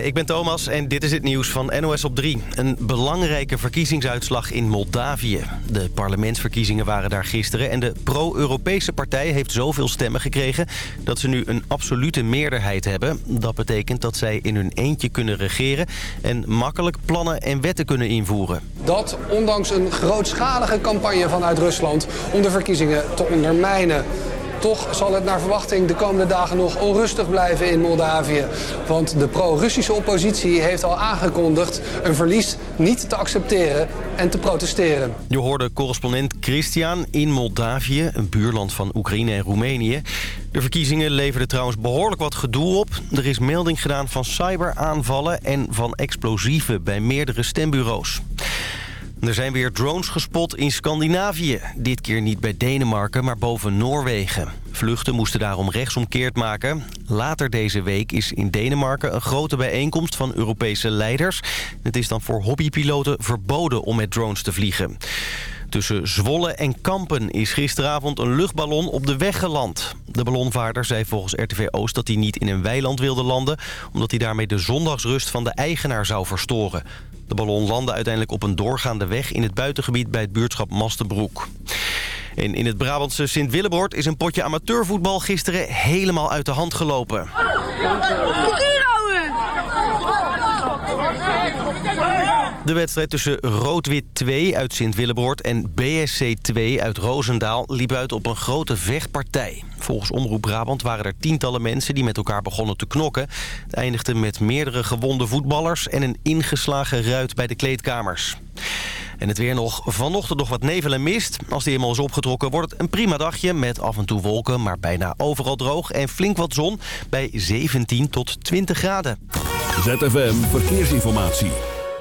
Ik ben Thomas en dit is het nieuws van NOS op 3. Een belangrijke verkiezingsuitslag in Moldavië. De parlementsverkiezingen waren daar gisteren... en de pro-Europese partij heeft zoveel stemmen gekregen... dat ze nu een absolute meerderheid hebben. Dat betekent dat zij in hun eentje kunnen regeren... en makkelijk plannen en wetten kunnen invoeren. Dat ondanks een grootschalige campagne vanuit Rusland... om de verkiezingen te ondermijnen. Toch zal het naar verwachting de komende dagen nog onrustig blijven in Moldavië. Want de pro-Russische oppositie heeft al aangekondigd een verlies niet te accepteren en te protesteren. Je hoorde correspondent Christian in Moldavië, een buurland van Oekraïne en Roemenië. De verkiezingen leverden trouwens behoorlijk wat gedoe op. Er is melding gedaan van cyberaanvallen en van explosieven bij meerdere stembureaus. Er zijn weer drones gespot in Scandinavië. Dit keer niet bij Denemarken, maar boven Noorwegen. Vluchten moesten daarom rechtsomkeerd maken. Later deze week is in Denemarken een grote bijeenkomst van Europese leiders. Het is dan voor hobbypiloten verboden om met drones te vliegen. Tussen Zwolle en Kampen is gisteravond een luchtballon op de weg geland. De ballonvaarder zei volgens RTV Oost dat hij niet in een weiland wilde landen... omdat hij daarmee de zondagsrust van de eigenaar zou verstoren. De ballon landde uiteindelijk op een doorgaande weg in het buitengebied bij het buurtschap Mastenbroek. En in het Brabantse Sint-Willebord is een potje amateurvoetbal gisteren helemaal uit de hand gelopen. De wedstrijd tussen Rood-Wit 2 uit Sint-Willebord en BSC 2 uit Roosendaal liep uit op een grote vechtpartij. Volgens Omroep Brabant waren er tientallen mensen die met elkaar begonnen te knokken. Het eindigde met meerdere gewonde voetballers en een ingeslagen ruit bij de kleedkamers. En het weer nog vanochtend nog wat nevel en mist. Als die eenmaal is opgetrokken wordt het een prima dagje... met af en toe wolken, maar bijna overal droog en flink wat zon... bij 17 tot 20 graden. ZFM Verkeersinformatie.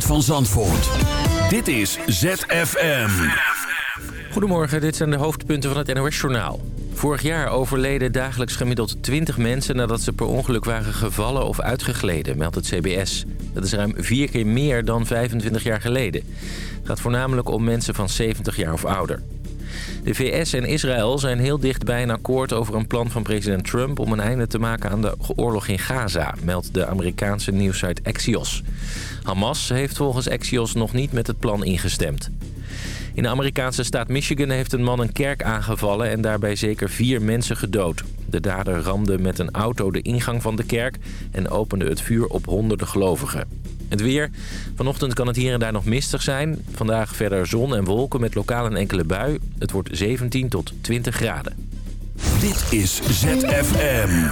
Van Zandvoort. Dit is ZFM. Goedemorgen, dit zijn de hoofdpunten van het NOS-journaal. Vorig jaar overleden dagelijks gemiddeld 20 mensen... nadat ze per ongeluk waren gevallen of uitgegleden, meldt het CBS. Dat is ruim vier keer meer dan 25 jaar geleden. Het gaat voornamelijk om mensen van 70 jaar of ouder. De VS en Israël zijn heel dicht bij een akkoord over een plan van president Trump... om een einde te maken aan de oorlog in Gaza, meldt de Amerikaanse nieuwsite Axios. Hamas heeft volgens Axios nog niet met het plan ingestemd. In de Amerikaanse staat Michigan heeft een man een kerk aangevallen... en daarbij zeker vier mensen gedood. De dader ramde met een auto de ingang van de kerk... en opende het vuur op honderden gelovigen. Het weer. Vanochtend kan het hier en daar nog mistig zijn. Vandaag verder zon en wolken met lokaal een enkele bui. Het wordt 17 tot 20 graden. Dit is ZFM.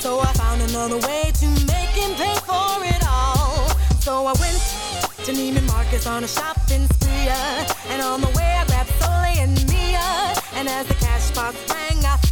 So I found another way to make him pay for it all. So I went to Neiman Marcus on a shopping spree. Uh, and on the way I grabbed Soleil and Mia. And as the cash box rang, I